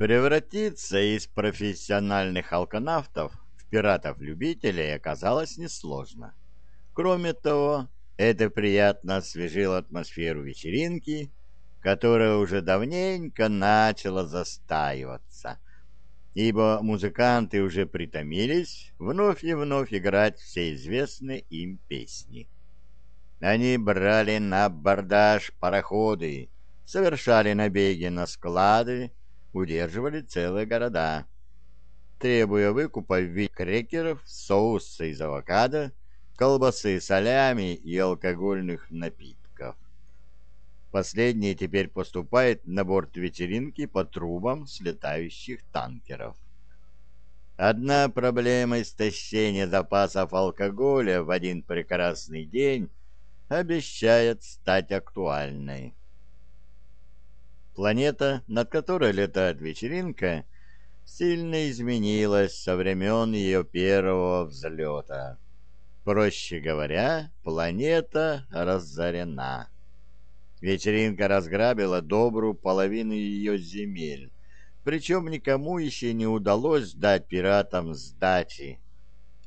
Превратиться из профессиональных алканавтов в пиратов-любителей оказалось несложно. Кроме того, это приятно освежило атмосферу вечеринки, которая уже давненько начала застаиваться, ибо музыканты уже притомились вновь и вновь играть все известные им песни. Они брали на абордаж пароходы, совершали набеги на склады, удерживали целые города, требуя выкупа в виде крекеров, соуса из авокадо, колбасы, солями и алкогольных напитков. Последний теперь поступает на борт вечеринки по трубам слетающих танкеров. Одна проблема истощения запасов алкоголя в один прекрасный день обещает стать актуальной. Планета, над которой летает вечеринка, сильно изменилась со времен ее первого взлета. Проще говоря, планета разорена. Вечеринка разграбила добрую половину ее земель, причем никому еще не удалось дать пиратам сдачи,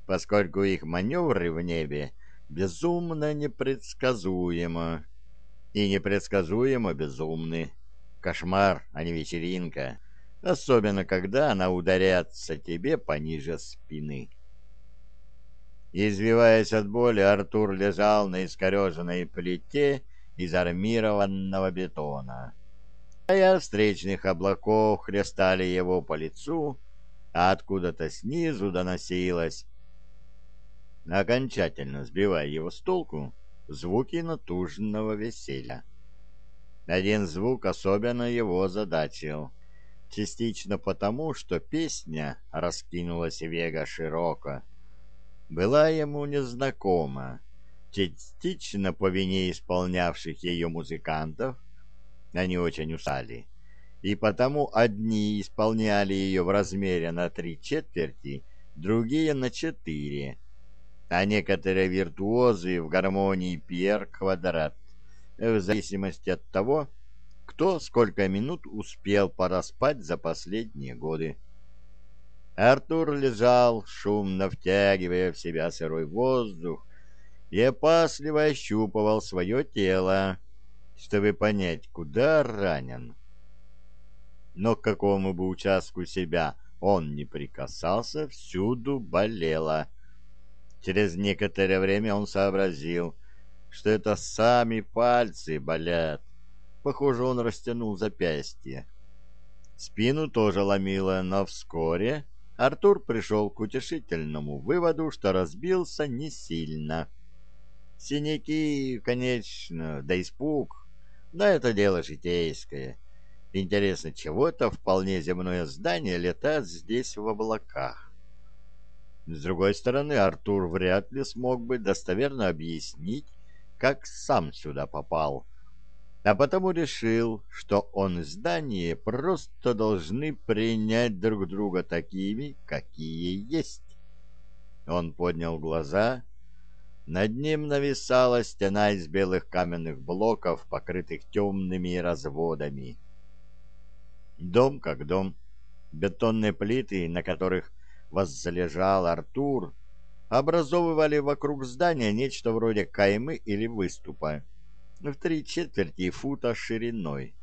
поскольку их маневры в небе безумно непредсказуемо и непредсказуемо безумны. Кошмар, а не вечеринка. Особенно, когда она ударяется тебе пониже спины. Извиваясь от боли, Артур лежал на искореженной плите из армированного бетона. А встречных облаков хлестали его по лицу, а откуда-то снизу доносилось, окончательно сбивая его с толку, звуки натужного веселья. Один звук особенно его задачил. Частично потому, что песня раскинулась вега широко. Была ему незнакома. Частично по вине исполнявших ее музыкантов, они очень устали, и потому одни исполняли ее в размере на три четверти, другие на четыре, а некоторые виртуозы в гармонии пьер квадрат в зависимости от того, кто сколько минут успел пораспать за последние годы. Артур лежал, шумно втягивая в себя сырой воздух, и опасливо ощупывал свое тело, чтобы понять, куда ранен. Но к какому бы участку себя он не прикасался, всюду болело. Через некоторое время он сообразил, что это сами пальцы болят. Похоже, он растянул запястье. Спину тоже ломило, но вскоре Артур пришел к утешительному выводу, что разбился не сильно. Синяки, конечно, да испуг, но это дело житейское. Интересно, чего это вполне земное здание летает здесь в облаках? С другой стороны, Артур вряд ли смог бы достоверно объяснить, как сам сюда попал, а потому решил, что он здание просто должны принять друг друга такими, какие есть. Он поднял глаза. Над ним нависала стена из белых каменных блоков, покрытых темными разводами. Дом как дом. Бетонные плиты, на которых возлежал Артур, образовывали вокруг здания нечто вроде каймы или выступа в три четверти фута шириной.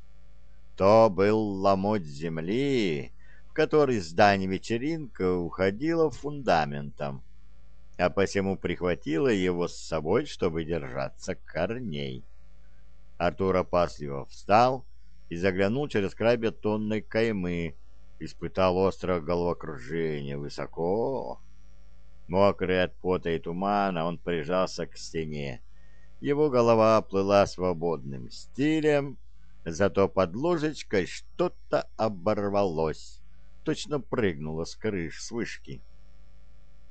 То был ломоть земли, в который здание вечеринка уходило фундаментом, а посему прихватило его с собой, чтобы держаться корней. Артур опасливо встал и заглянул через край бетонной каймы, испытал острое головокружение высоко, Мокрый от пота и тумана, он прижался к стене. Его голова плыла свободным стилем, зато под ложечкой что-то оборвалось, точно прыгнуло с крыш с вышки.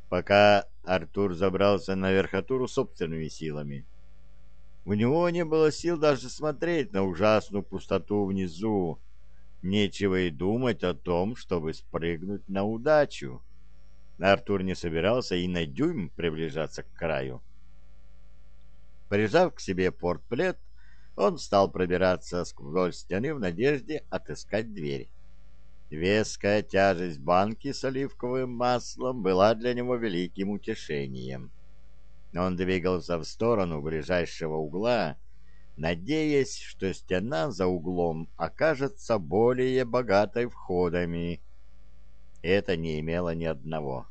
Пока Артур забрался на верхотуру собственными силами. У него не было сил даже смотреть на ужасную пустоту внизу. Нечего и думать о том, чтобы спрыгнуть на удачу. Артур не собирался и на дюйм приближаться к краю. Прижав к себе портплет, он стал пробираться сквозь стены в надежде отыскать дверь. Веская тяжесть банки с оливковым маслом была для него великим утешением. Он двигался в сторону ближайшего угла, надеясь, что стена за углом окажется более богатой входами. Это не имело ни одного.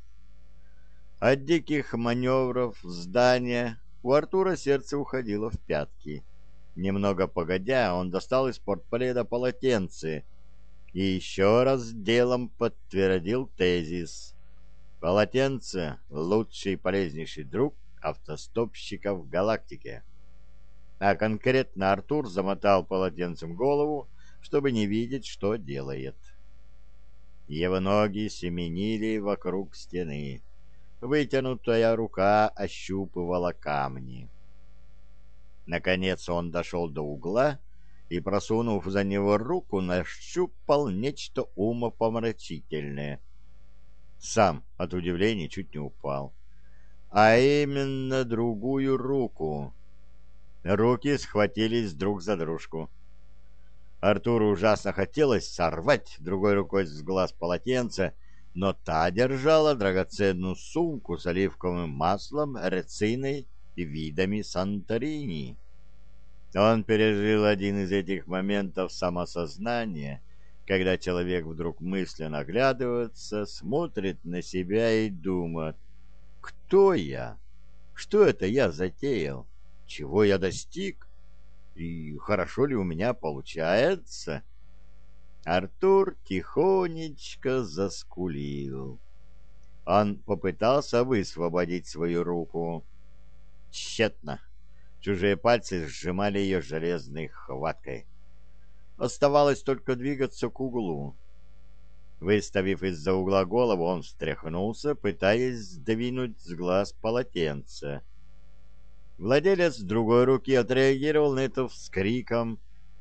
От диких маневров здания у Артура сердце уходило в пятки. Немного погодя, он достал из портпледа полотенце — и еще раз делом подтвердил тезис. Полотенце — лучший и полезнейший друг автостопщиков в галактике. А конкретно Артур замотал полотенцем голову, чтобы не видеть, что делает. Его ноги семенили вокруг стены. Вытянутая рука ощупывала камни. Наконец он дошел до угла и, просунув за него руку, нащупал нечто умопомрачительное. Сам от удивления чуть не упал. А именно другую руку. Руки схватились друг за дружку. Артуру ужасно хотелось сорвать другой рукой с глаз полотенце, но та держала драгоценную сумку с оливковым маслом, рециной и видами Санторини. Он пережил один из этих моментов самосознания, когда человек вдруг мысленно оглядывается, смотрит на себя и думает, кто я? Что это я затеял? Чего я достиг? И хорошо ли у меня получается? Артур тихонечко заскулил. Он попытался высвободить свою руку. Тщетно. Чужие пальцы сжимали ее железной хваткой. Оставалось только двигаться к углу. Выставив из-за угла голову, он встряхнулся, пытаясь сдвинуть с глаз полотенце. Владелец другой руки отреагировал на это вскриком,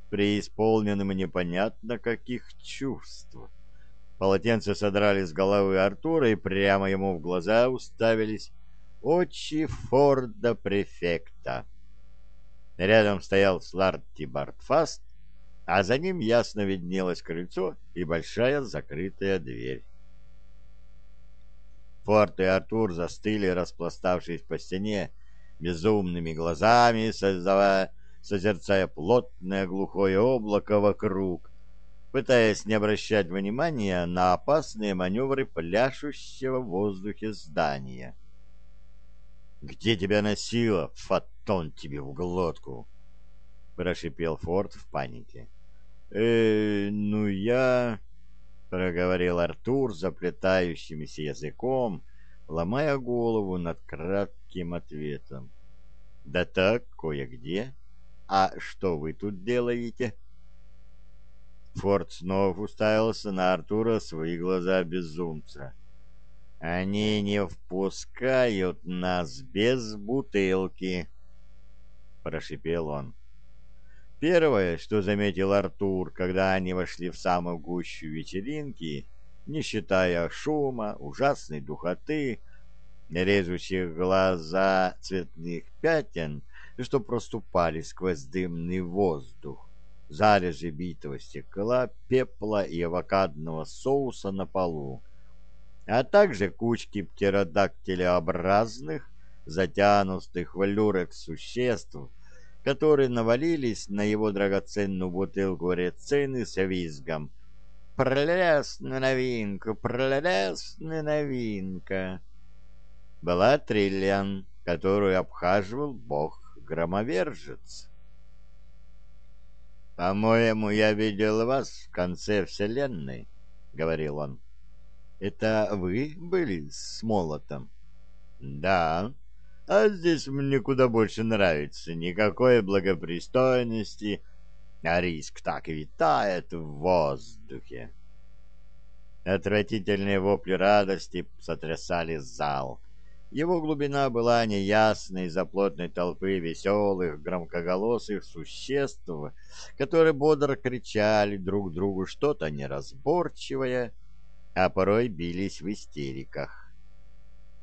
преисполненным непонятно каких чувств. Полотенце содрали с головы Артура и прямо ему в глаза уставились очи Форда-префекта. Рядом стоял Сларти Бартфаст, а за ним ясно виднелось крыльцо и большая закрытая дверь. Форд и Артур застыли, распластавшись по стене, безумными глазами, создавая, созерцая плотное глухое облако вокруг, пытаясь не обращать внимания на опасные маневры пляшущего в воздухе здания. «Где тебя носило, фотон тебе в глотку!» — прошипел Форд в панике. «Э, ну я...» — проговорил Артур заплетающимся языком, ломая голову над кратким ответом. «Да так, кое-где. А что вы тут делаете?» Форд снова уставился на Артура свои глаза безумца. Они не впускают нас без бутылки, прошипел он. Первое, что заметил Артур, когда они вошли в самую гущу вечеринки, не считая шума, ужасной духоты, режущих глаза цветных пятен, что проступали сквозь дымный воздух, залежи битого стекла, пепла и авокадного соуса на полу, а также кучки птеродактилеобразных, затянутых в существ, которые навалились на его драгоценную бутылку рецины с визгом. «Прелестная новинка! Прелестная новинка!» Была Триллиан, которую обхаживал бог-громовержец. «По-моему, я видел вас в конце вселенной», — говорил он. Это вы были с молотом? Да. А здесь мне куда больше нравится. Никакой благопристойности, а риск так витает в воздухе. Отвратительные вопли радости сотрясали зал. Его глубина была неясной из-за плотной толпы веселых, громкоголосых существ, которые бодро кричали друг другу что-то неразборчивое, а порой бились в истериках.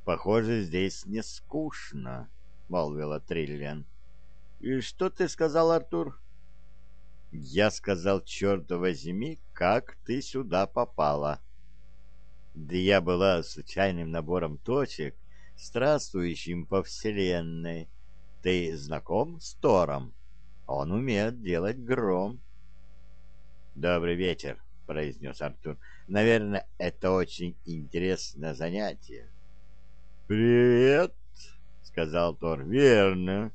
«Похоже, здесь не скучно», — молвила Триллиан. «И что ты сказал, Артур?» «Я сказал, черт возьми, как ты сюда попала. Да я была случайным набором точек, странствующим по вселенной. Ты знаком с Тором? Он умеет делать гром. Добрый вечер, произнес Артур. Наверное, это очень интересное занятие. Привет, сказал Тор. Верно.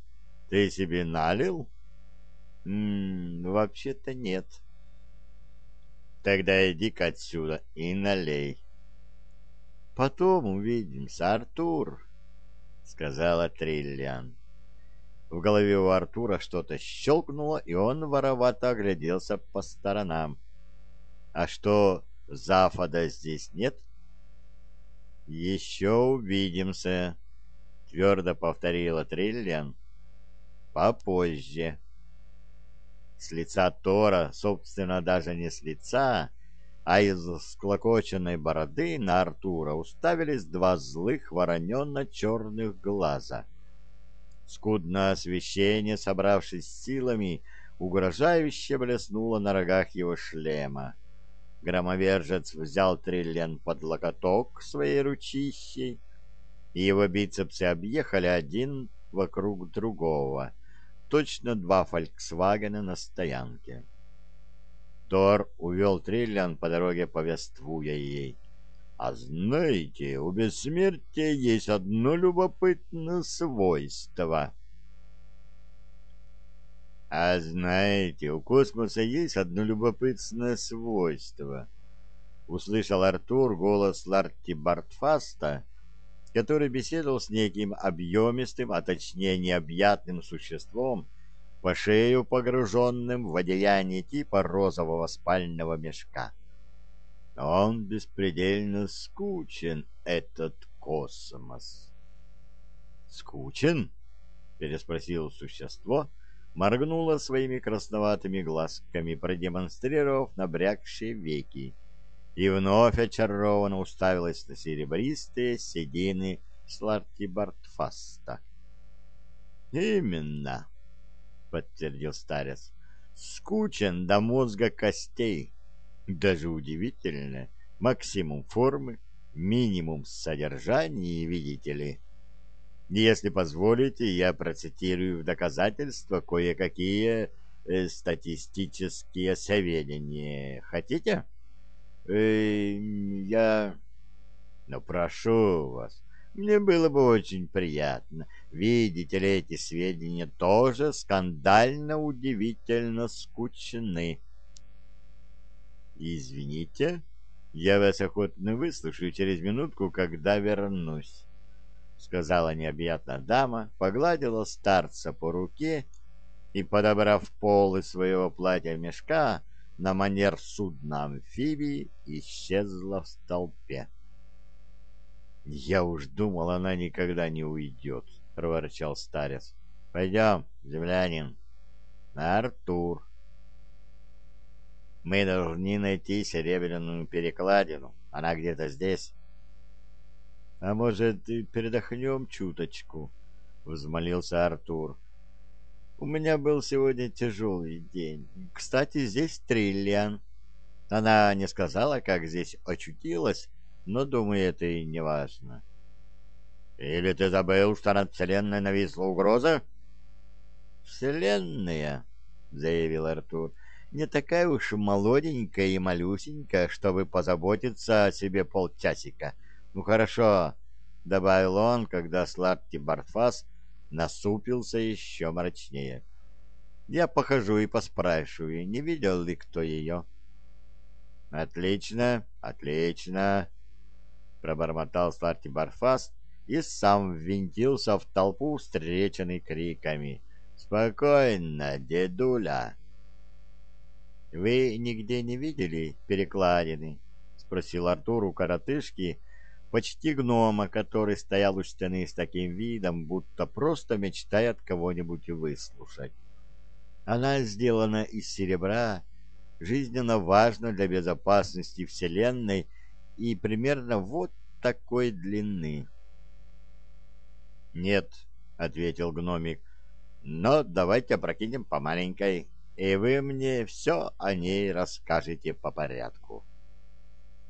Ты себе налил? Вообще-то нет. Тогда иди-ка отсюда и налей. Потом увидимся, Артур, сказала Триллиан. В голове у Артура что-то щелкнуло, и он воровато огляделся по сторонам. А что, Зафода здесь нет? Еще увидимся, твердо повторила Триллиан. Попозже. С лица Тора, собственно, даже не с лица, а из склокоченной бороды на Артура уставились два злых вороненно-черных глаза. Скудное освещение, собравшись силами, угрожающе блеснуло на рогах его шлема. Громовержец взял Триллиан под локоток своей ручищей, и его бицепсы объехали один вокруг другого, точно два «Фольксвагена» на стоянке. Тор увел Триллиан по дороге, повествуя ей. «А знаете, у бессмертия есть одно любопытное свойство». «А знаете, у космоса есть одно любопытное свойство». Услышал Артур голос Ларти Бартфаста, который беседовал с неким объемистым, а точнее необъятным существом, по шею погруженным в одеяние типа розового спального мешка. Он беспредельно скучен, этот космос. «Скучен?» — переспросил существо, моргнуло своими красноватыми глазками, продемонстрировав набрякшие веки, и вновь очарованно уставилась на серебристые седины Слартибартфаста. «Именно!» — подтвердил старец. «Скучен до мозга костей. Даже удивительно. Максимум формы, минимум содержания, видите ли. Если позволите, я процитирую в доказательство кое-какие э, статистические сведения. Хотите?» Э, я... Ну, прошу вас, мне было бы очень приятно. Видите ли, эти сведения тоже скандально удивительно скучны. Извините, я вас охотно выслушаю через минутку, когда вернусь, — сказала необъятная дама, погладила старца по руке и, подобрав полы своего платья-мешка, на манер судна амфибии исчезла в столпе. «Я уж думал, она никогда не уйдет», — проворчал старец. «Пойдем, землянин. Артур». «Мы должны найти серебряную перекладину. Она где-то здесь». «А может, передохнем чуточку?» — взмолился Артур. У меня был сегодня тяжелый день. Кстати, здесь Триллиан. Она не сказала, как здесь очутилась, но, думаю, это и не важно. Или ты забыл, что над Вселенной нависла угроза? Вселенная, — заявил Артур, — не такая уж молоденькая и малюсенькая, чтобы позаботиться о себе полчасика. Ну, хорошо, — добавил он, когда Сларти Бартфас насупился еще мрачнее. Я похожу и поспрашиваю, не видел ли кто ее. «Отлично, отлично!» — пробормотал Сларти Барфаст и сам ввинтился в толпу, встреченный криками. «Спокойно, дедуля!» «Вы нигде не видели перекладины?» — спросил Артур у коротышки, почти гнома, который стоял у стены с таким видом, будто просто мечтает кого-нибудь выслушать. Она сделана из серебра, жизненно важна для безопасности Вселенной и примерно вот такой длины. «Нет», — ответил гномик, — «но давайте опрокинем по маленькой. и вы мне все о ней расскажете по порядку.